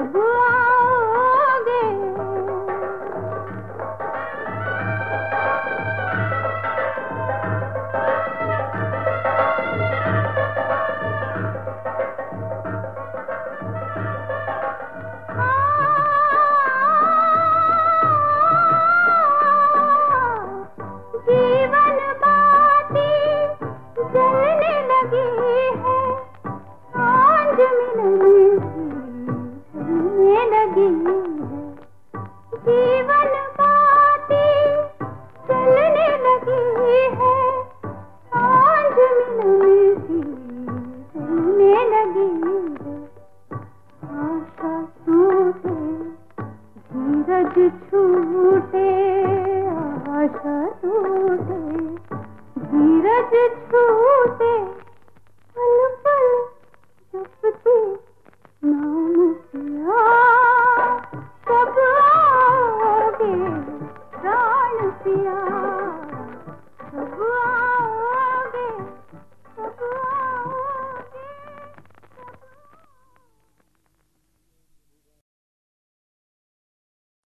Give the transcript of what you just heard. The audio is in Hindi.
ಮಗುವ छूटे आशा टूटे धीरज छूटे।